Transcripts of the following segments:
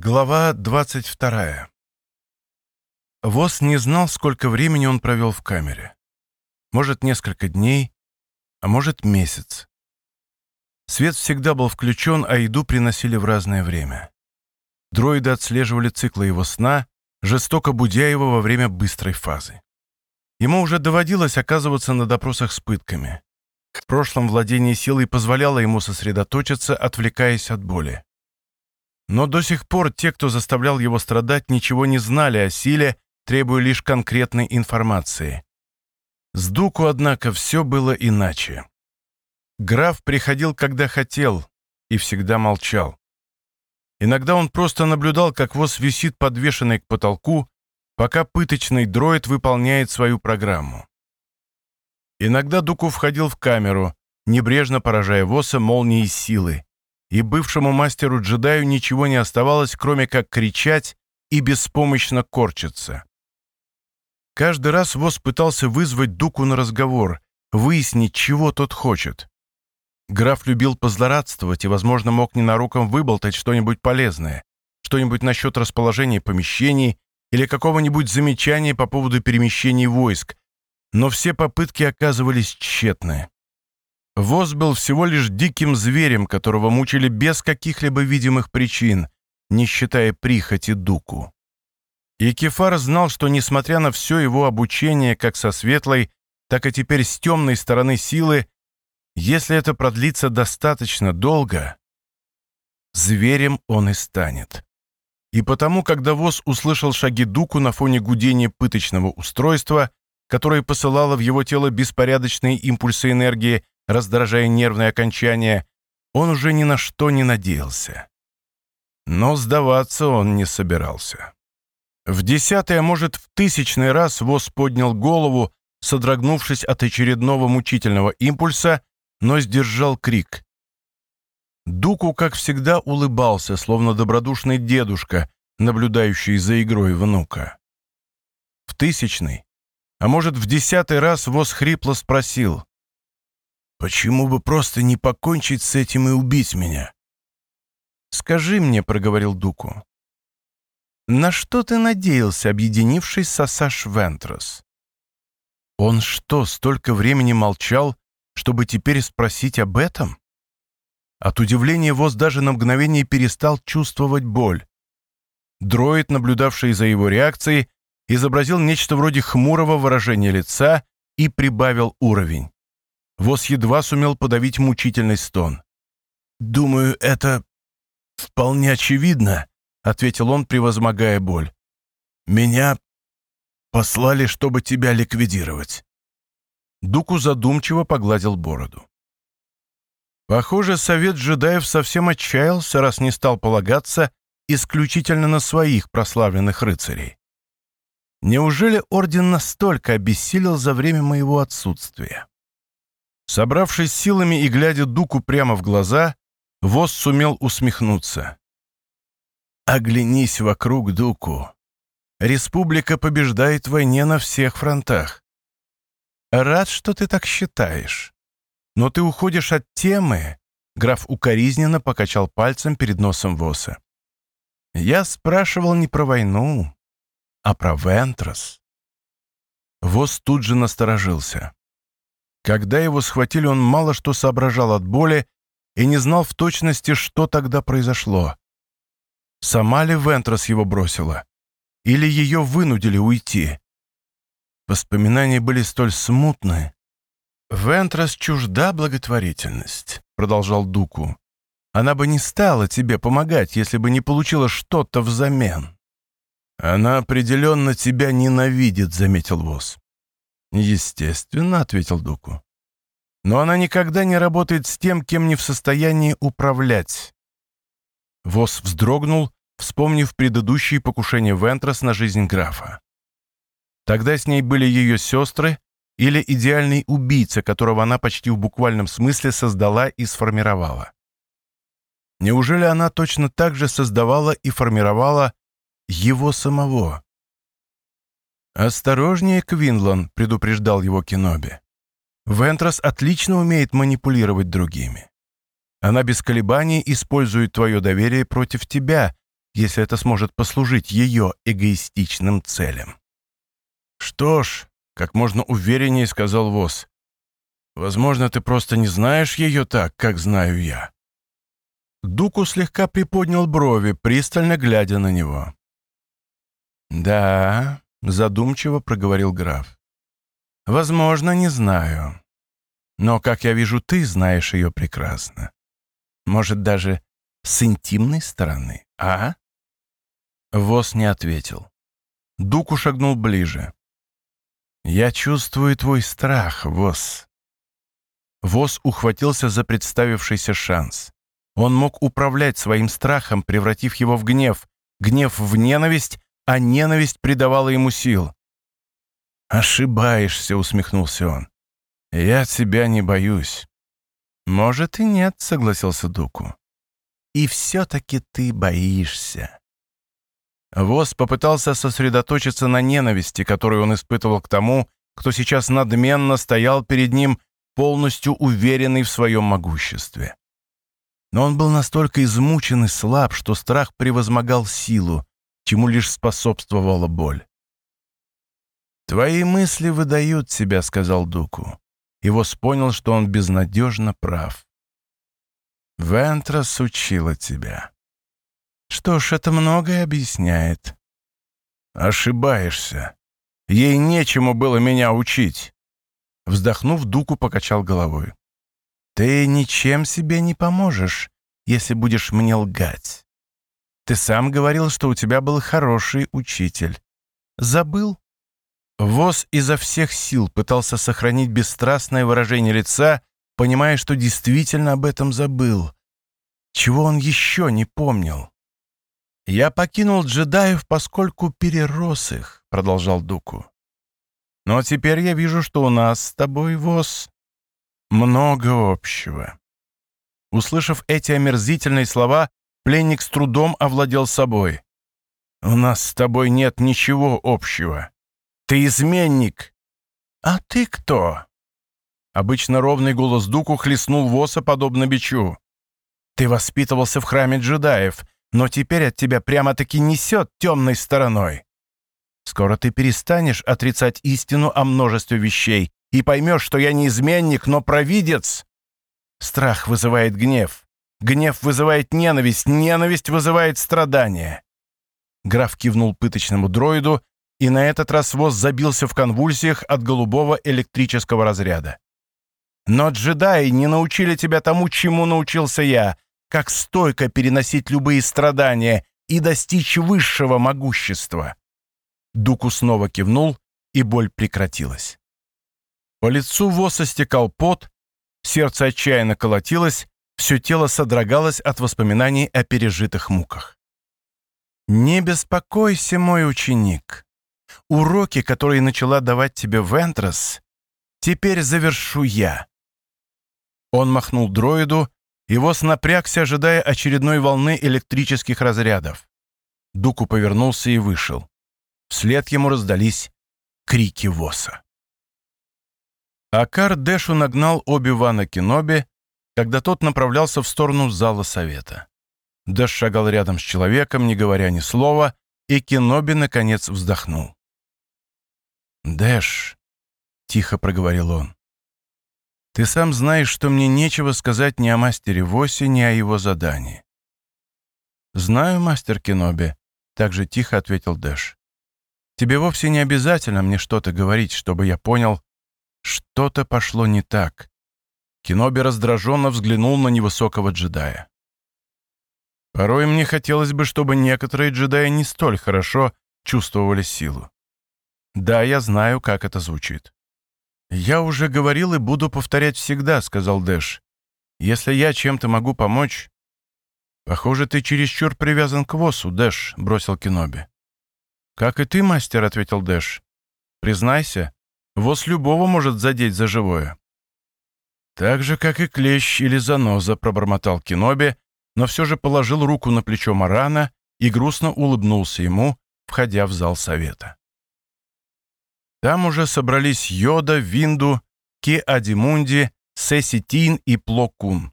Глава 22. Вос не знал, сколько времени он провел в камере. Может, несколько дней, а может, месяц. Свет всегда был включен, а еду приносили в разное время. Дроиды отслеживали циклы его сна, жестоко будя его во время быстрой фазы. Ему уже доводилось оказываться на допросах с пытками. В прошлом владение силой позволяло ему сосредоточиться, отвлекаясь от боли. Но до сих пор те, кто заставлял его страдать, ничего не знали о силе, требуя лишь конкретной информации. С Дуку, однако, все было иначе. Граф приходил, когда хотел, и всегда молчал. Иногда он просто наблюдал, как воз висит подвешенный к потолку, пока пыточный дроид выполняет свою программу. Иногда Дуку входил в камеру, небрежно поражая Воса молнией силы, и бывшему мастеру-джедаю ничего не оставалось, кроме как кричать и беспомощно корчиться. Каждый раз Вос пытался вызвать Дуку на разговор, выяснить, чего тот хочет. Граф любил позлорадствовать и, возможно, мог ненароком выболтать что-нибудь полезное, что-нибудь насчет расположения помещений или какого-нибудь замечания по поводу перемещений войск, но все попытки оказывались тщетны. Воз был всего лишь диким зверем, которого мучили без каких-либо видимых причин, не считая прихоти Дуку. И Кефар знал, что, несмотря на все его обучение как со светлой, так и теперь с темной стороны силы, если это продлится достаточно долго, зверем он и станет. И потому, когда Воз услышал шаги Дуку на фоне гудения пыточного устройства, которое посылало в его тело беспорядочные импульсы энергии, раздражая нервные окончания, он уже ни на что не надеялся. Но сдаваться он не собирался. В десятый, а может, в тысячный раз Воз поднял голову, содрогнувшись от очередного мучительного импульса, но сдержал крик. Дуку, как всегда, улыбался, словно добродушный дедушка, наблюдающий за игрой внука. В тысячный, а может, в десятый раз Воз хрипло спросил. Почему бы просто не покончить с этим и убить меня? «Скажи мне», — проговорил Дуку, — «на что ты надеялся, объединившись с Асаш Вентрос?» Он что, столько времени молчал, чтобы теперь спросить об этом? От удивления Воз даже на мгновение перестал чувствовать боль. Дроид, наблюдавший за его реакцией, изобразил нечто вроде хмурого выражения лица и прибавил уровень. Воз едва сумел подавить мучительный стон. «Думаю, это вполне очевидно», — ответил он, превозмогая боль. «Меня послали, чтобы тебя ликвидировать». Дуку задумчиво погладил бороду. Похоже, совет джедаев совсем отчаялся, раз не стал полагаться исключительно на своих прославленных рыцарей. Неужели орден настолько обессилел за время моего отсутствия? Собравшись силами и глядя Дуку прямо в глаза, Воз сумел усмехнуться. «Оглянись вокруг, Дуку. Республика побеждает в войне на всех фронтах. Рад, что ты так считаешь. Но ты уходишь от темы», — граф укоризненно покачал пальцем перед носом Воса. «Я спрашивал не про войну, а про Вентрос». Вос тут же насторожился. Когда его схватили, он мало что соображал от боли и не знал в точности, что тогда произошло. Сама ли Вентрос его бросила? Или ее вынудили уйти? Воспоминания были столь смутны. «Вентрос чужда благотворительность», — продолжал Дуку. «Она бы не стала тебе помогать, если бы не получила что-то взамен». «Она определенно тебя ненавидит», — заметил Воз. «Естественно», — ответил Дуку. «Но она никогда не работает с тем, кем не в состоянии управлять». Вос вздрогнул, вспомнив предыдущие покушения Вентрос на жизнь графа. Тогда с ней были ее сестры или идеальный убийца, которого она почти в буквальном смысле создала и сформировала. Неужели она точно так же создавала и формировала его самого? «Осторожнее, Квинлан», — предупреждал его Кеноби. «Вентрос отлично умеет манипулировать другими. Она без колебаний использует твое доверие против тебя, если это сможет послужить ее эгоистичным целям. «Что ж», — как можно увереннее сказал Вос, «возможно, ты просто не знаешь ее так, как знаю я». Дуку слегка приподнял брови, пристально глядя на него. «Да», — задумчиво проговорил граф. «Возможно, не знаю. Но, как я вижу, ты знаешь ее прекрасно. Может, даже с интимной стороны, а?» Вос не ответил. Дуку шагнул ближе. «Я чувствую твой страх, Вос». Вос ухватился за представившийся шанс. Он мог управлять своим страхом, превратив его в гнев, гнев в ненависть, а ненависть придавала ему сил. «Ошибаешься», — усмехнулся он. «Я тебя не боюсь». «Может и нет», — согласился Дуку. «И все-таки ты боишься». Воз попытался сосредоточиться на ненависти, которую он испытывал к тому, кто сейчас надменно стоял перед ним, полностью уверенный в своем могуществе. Но он был настолько измучен и слаб, что страх превозмогал силу, чему лишь способствовала боль. «Твои мысли выдают себя», — сказал Дуку. Ивос понял, что он безнадежно прав. «Вентрас учила тебя». «Что ж, это многое объясняет». «Ошибаешься. Ей нечему было меня учить». Вздохнув, Дуку покачал головой. «Ты ничем себе не поможешь, если будешь мне лгать. Ты сам говорил, что у тебя был хороший учитель. Забыл?» Воз изо всех сил пытался сохранить бесстрастное выражение лица, понимая, что действительно об этом забыл. Чего он еще не помнил? «Я покинул джедаев, поскольку перерос их», — продолжал Дуку. «Но теперь я вижу, что у нас с тобой, Воз, много общего». Услышав эти омерзительные слова, Пленник с трудом овладел собой. «У нас с тобой нет ничего общего. Ты изменник!» «А ты кто?» Обычно ровный голос Дуку хлестнул Воса подобно бичу. «Ты воспитывался в храме джедаев, но теперь от тебя прямо-таки несет темной стороной. Скоро ты перестанешь отрицать истину о множестве вещей и поймешь, что я не изменник, но провидец. Страх вызывает гнев. Гнев вызывает ненависть, ненависть вызывает страдание. Граф кивнул пыточному дроиду, и на этот раз воз забился в конвульсиях от голубого электрического разряда. Но джедаи не научили тебя тому, чему научился я, как стойко переносить любые страдания и достичь высшего могущества. Дуку снова кивнул, и боль прекратилась. По лицу Воса стекал пот, сердце отчаянно колотилось, все тело содрогалось от воспоминаний о пережитых муках. «Не беспокойся, мой ученик. Уроки, которые начала давать тебе Вентрос, теперь завершу я». Он махнул дроиду, его напрягся, ожидая очередной волны электрических разрядов. Дуку повернулся и вышел. Вслед ему раздались крики Воса. Акар Дэшу нагнал Оби-Вана Кеноби, когда тот направлялся в сторону зала совета. Дэш шагал рядом с человеком, не говоря ни слова, и Кеноби, наконец, вздохнул. «Дэш», — тихо проговорил он, — «ты сам знаешь, что мне нечего сказать ни о мастере Восе, ни о его задании». «Знаю, мастер Кеноби», — также тихо ответил Дэш. «Тебе вовсе не обязательно мне что-то говорить, чтобы я понял, что-то пошло не так, Киноби раздраженно взглянул на невысокого джедая. Порой мне хотелось бы, чтобы некоторые джедаи не столь хорошо чувствовали силу. Да, я знаю, как это звучит. «Я уже говорил и буду повторять всегда», — сказал Дэш. «Если я чем-то могу помочь...» «Похоже, ты чересчур привязан к Восу, Дэш», — бросил Киноби. «Как и ты, мастер», — ответил Дэш. «Признайся, Вос любого может задеть за живое. «Так же, как и клещ или заноза», — пробормотал Киноби, но все же положил руку на плечо Марана и грустно улыбнулся ему, входя в зал совета. Там уже собрались Йода, Винду, Ки Адимунди, Сеси Тин и Пло Кун.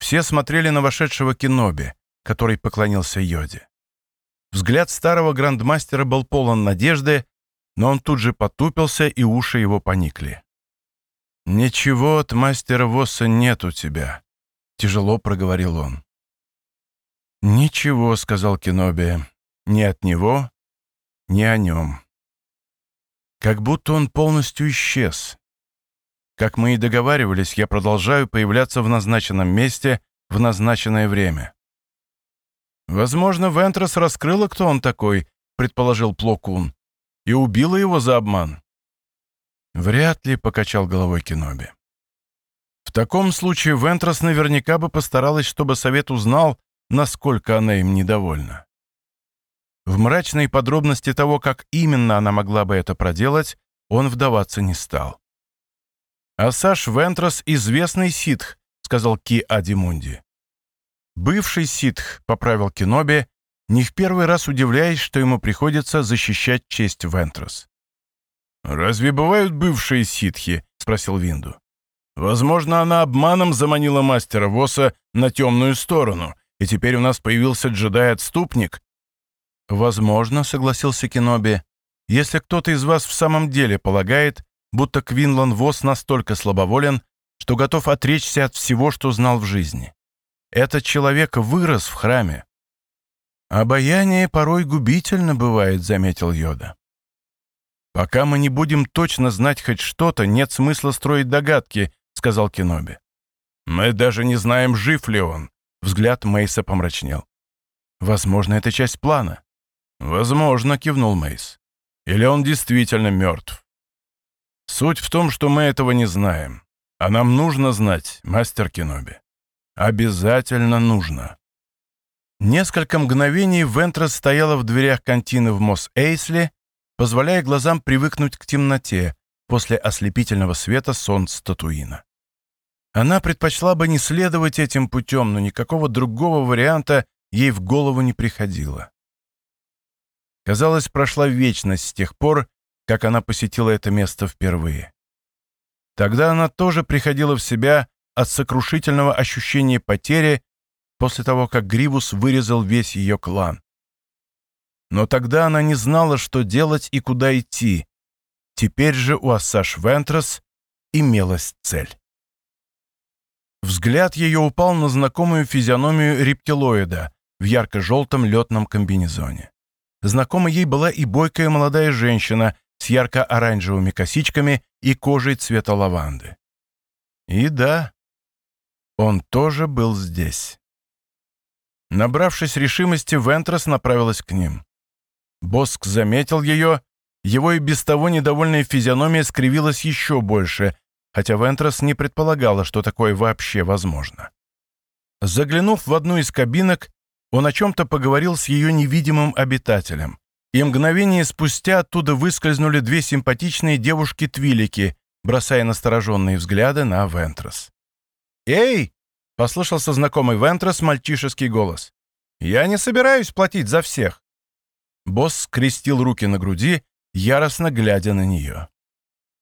Все смотрели на вошедшего Киноби, который поклонился Йоде. Взгляд старого грандмастера был полон надежды, но он тут же потупился, и уши его поникли. «Ничего от мастера Восса нет у тебя», — тяжело проговорил он. «Ничего», — сказал Кеноби, — «ни от него, ни о нем». Как будто он полностью исчез. Как мы и договаривались, я продолжаю появляться в назначенном месте в назначенное время. «Возможно, Вентрос раскрыла, кто он такой», — предположил Плокун, — «и убила его за обман». «Вряд ли», — покачал головой Кеноби. «В таком случае Вентрос наверняка бы постаралась, чтобы Совет узнал, насколько она им недовольна. В мрачные подробности того, как именно она могла бы это проделать, он вдаваться не стал. «А Саш Вентрос — известный ситх», — сказал Ки Адимунди. «Бывший ситх», — поправил Киноби, не в первый раз удивляясь, что ему приходится защищать честь Вентрос. «Разве бывают бывшие ситхи?» — спросил Винду. «Возможно, она обманом заманила мастера Воса на темную сторону, и теперь у нас появился джедай-отступник?» «Возможно», — согласился Кеноби, «если кто-то из вас в самом деле полагает, будто Квинлан Вос настолько слабоволен, что готов отречься от всего, что знал в жизни. Этот человек вырос в храме». «Обаяние порой губительно бывает», — заметил Йода. «Пока мы не будем точно знать хоть что-то, нет смысла строить догадки», — сказал Кеноби. «Мы даже не знаем, жив ли он», — взгляд Мейса помрачнел. «Возможно, это часть плана». «Возможно», — кивнул Мейс. «Или он действительно мертв». «Суть в том, что мы этого не знаем. А нам нужно знать, мастер Кеноби. Обязательно нужно». Несколько мгновений Вентрас стояла в дверях контины в Мосс-Эйсли, позволяя глазам привыкнуть к темноте после ослепительного света солнца Татуина. Она предпочла бы не следовать этим путем, но никакого другого варианта ей в голову не приходило. Казалось, прошла вечность с тех пор, как она посетила это место впервые. Тогда она тоже приходила в себя от сокрушительного ощущения потери после того, как Гривус вырезал весь ее клан. Но тогда она не знала, что делать и куда идти. Теперь же у Ассаш Вентрос имелась цель. Взгляд ее упал на знакомую физиономию рептилоида в ярко-желтом летном комбинезоне. Знакома ей была и бойкая молодая женщина с ярко-оранжевыми косичками и кожей цвета лаванды. И да, он тоже был здесь. Набравшись решимости, Вентрос направилась к ним. Боск заметил ее, его и без того недовольная физиономия скривилась еще больше, хотя Вентрос не предполагала, что такое вообще возможно. Заглянув в одну из кабинок, он о чем-то поговорил с ее невидимым обитателем, и мгновение спустя оттуда выскользнули две симпатичные девушки-твилики, бросая настороженные взгляды на Вентрос. «Эй!» — послышался знакомый Вентрос мальчишеский голос. «Я не собираюсь платить за всех. Босс скрестил руки на груди, яростно глядя на нее.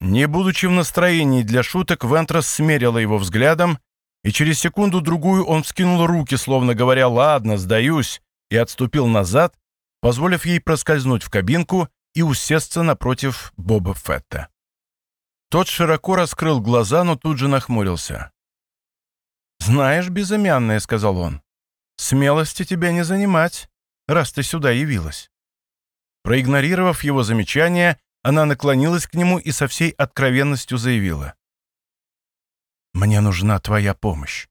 Не будучи в настроении для шуток, Вентрос смерила его взглядом, и через секунду-другую он вскинул руки, словно говоря «ладно, сдаюсь», и отступил назад, позволив ей проскользнуть в кабинку и усесться напротив Боба Фетта. Тот широко раскрыл глаза, но тут же нахмурился. «Знаешь, безымянная», — сказал он, — «смелости тебя не занимать, раз ты сюда явилась». Проигнорировав его замечание, она наклонилась к нему и со всей откровенностью заявила. «Мне нужна твоя помощь».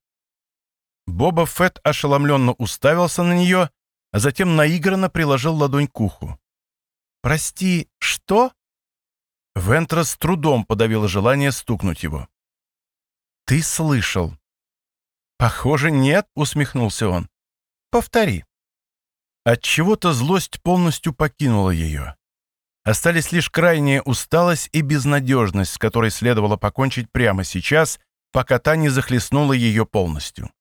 Боба Фетт ошеломленно уставился на нее, а затем наигранно приложил ладонь к уху. «Прости, что?» Вентра с трудом подавила желание стукнуть его. «Ты слышал?» «Похоже, нет», — усмехнулся он. «Повтори». От чего то злость полностью покинула ее. Остались лишь крайняя усталость и безнадежность, с которой следовало покончить прямо сейчас, пока та не захлестнула ее полностью.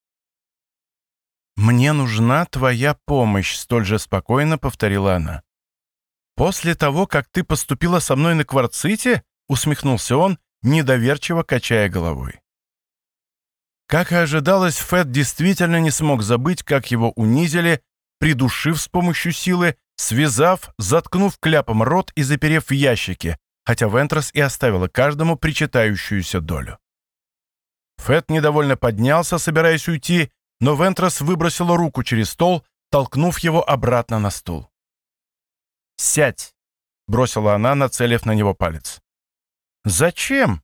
«Мне нужна твоя помощь», — столь же спокойно повторила она. «После того, как ты поступила со мной на кварците?» — усмехнулся он, недоверчиво качая головой. Как и ожидалось, Фэт действительно не смог забыть, как его унизили, придушив с помощью силы, связав, заткнув кляпом рот и заперев в ящике, хотя Вентрос и оставила каждому причитающуюся долю. Фэт недовольно поднялся, собираясь уйти, но Вентрос выбросила руку через стол, толкнув его обратно на стул. «Сядь!» — бросила она, нацелив на него палец. «Зачем?»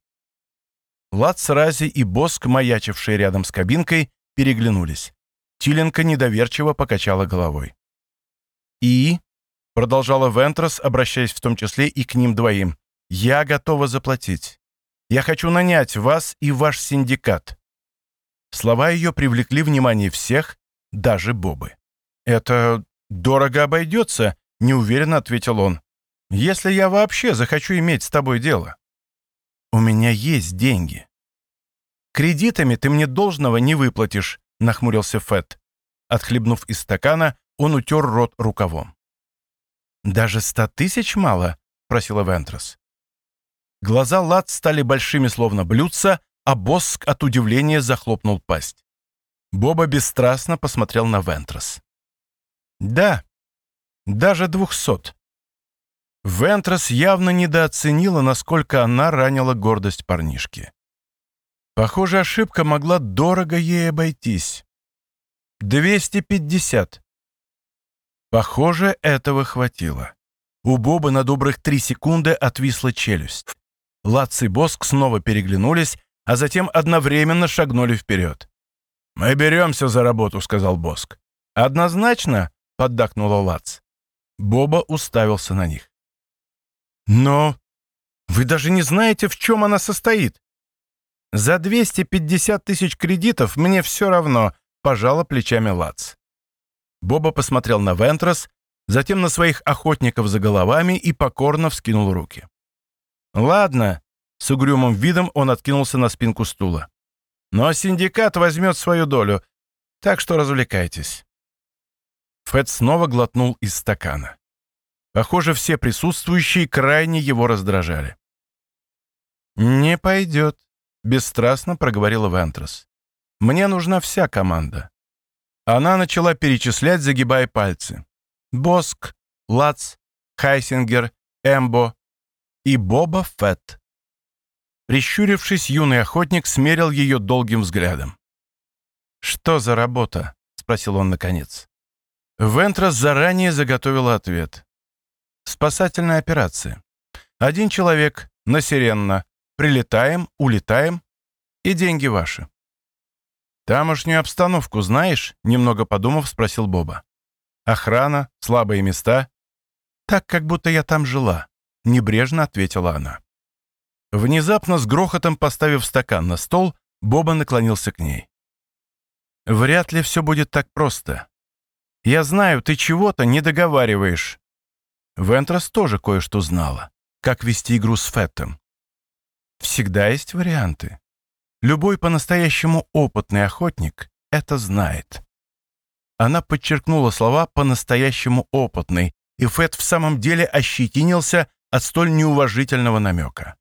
Лац Рази и Боск, маячившие рядом с кабинкой, переглянулись. Тиленко недоверчиво покачала головой. «И?» — продолжала Вентрос, обращаясь в том числе и к ним двоим. «Я готова заплатить. Я хочу нанять вас и ваш синдикат». Слова ее привлекли внимание всех, даже Бобы. «Это дорого обойдется», — неуверенно ответил он. «Если я вообще захочу иметь с тобой дело». «У меня есть деньги». «Кредитами ты мне должного не выплатишь», — нахмурился Фэт. Отхлебнув из стакана, он утер рот рукавом. «Даже ста тысяч мало?» — просила Вентрос. Глаза Лад стали большими, словно блюдца, а Боск от удивления захлопнул пасть. Боба бесстрастно посмотрел на Вентрос. «Да, даже двухсот». Вентрос явно недооценила, насколько она ранила гордость парнишки. Похоже, ошибка могла дорого ей обойтись. «Двести пятьдесят». Похоже, этого хватило. У Боба на добрых три секунды отвисла челюсть. Лац и Боск снова переглянулись, а затем одновременно шагнули вперед. «Мы беремся за работу», — сказал Боск. «Однозначно?» — поддакнула Лац. Боба уставился на них. «Но вы даже не знаете, в чем она состоит». «За 250 тысяч кредитов мне все равно», — пожала плечами Лац. Боба посмотрел на Вентрос, затем на своих охотников за головами и покорно вскинул руки. «Ладно», — с угрюмым видом он откинулся на спинку стула. «Но синдикат возьмет свою долю, так что развлекайтесь». Фэт снова глотнул из стакана. Похоже, все присутствующие крайне его раздражали. «Не пойдет», — бесстрастно проговорила Вентрос. «Мне нужна вся команда». Она начала перечислять, загибая пальцы. Боск, Латс, Хайсингер, Эмбо и Боба Фетт. Прищурившись, юный охотник смерил ее долгим взглядом. «Что за работа?» — спросил он наконец. Вентресс заранее заготовила ответ. «Спасательная операция. Один человек, на Сиренна. Прилетаем, улетаем, и деньги ваши». «Тамошнюю обстановку знаешь?» — немного подумав, спросил Боба. Охрана, слабые места. Так, как будто я там жила, небрежно ответила она. Внезапно с грохотом поставив стакан на стол, Боба наклонился к ней. «Вряд ли все будет так просто. Я знаю, ты чего-то не договариваешь». Вентрас тоже кое-что знала, как вести игру с Феттом. Всегда есть варианты. Любой по-настоящему опытный охотник это знает. Она подчеркнула слова «по-настоящему опытный», и Фэт в самом деле ощетинился от столь неуважительного намека.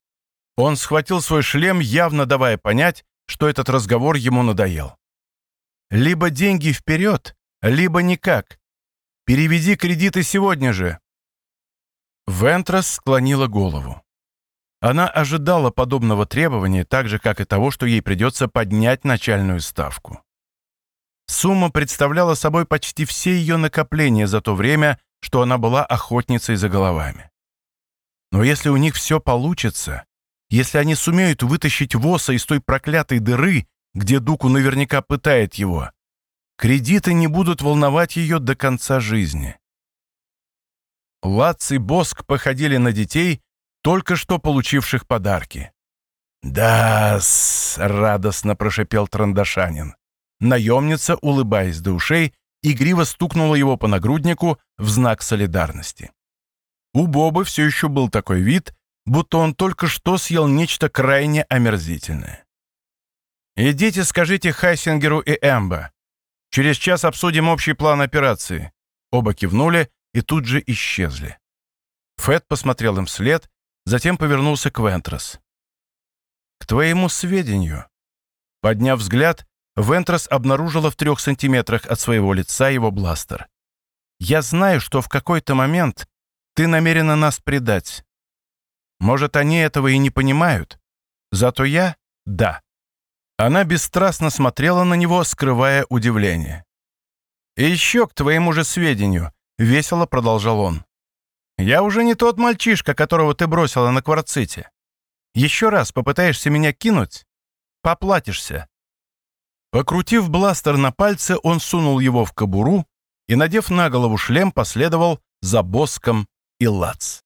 Он схватил свой шлем, явно давая понять, что этот разговор ему надоел. «Либо деньги вперед, либо никак. Переведи кредиты сегодня же». Вентрас склонила голову. Она ожидала подобного требования, так же, как и того, что ей придется поднять начальную ставку. Сумма представляла собой почти все ее накопления за то время, что она была охотницей за головами. Но если у них все получится, если они сумеют вытащить Воса из той проклятой дыры, где Дуку наверняка пытает его, кредиты не будут волновать ее до конца жизни. Лац и Боск походили на детей, только что получивших подарки. «Да-с», — радостно прошипел Трандашанин. Наемница, улыбаясь до ушей, игриво стукнула его по нагруднику в знак солидарности. У Бобы все еще был такой вид, будто он только что съел нечто крайне омерзительное. «Идите, скажите Хайсингеру и Эмбо. Через час обсудим общий план операции». Оба кивнули и тут же исчезли. Фетт посмотрел им вслед, затем повернулся к Вентресс. «К твоему сведению». Подняв взгляд, Вентресс обнаружила в трех сантиметрах от своего лица его бластер. «Я знаю, что в какой-то момент ты намерена нас предать. Может, они этого и не понимают. Зато я — да». Она бесстрастно смотрела на него, скрывая удивление. «И еще к твоему же сведению», — весело продолжал он. «Я уже не тот мальчишка, которого ты бросила на кварците. Еще раз попытаешься меня кинуть — поплатишься». Покрутив бластер на пальце, он сунул его в кобуру и, надев на голову шлем, последовал за Боском и Лац.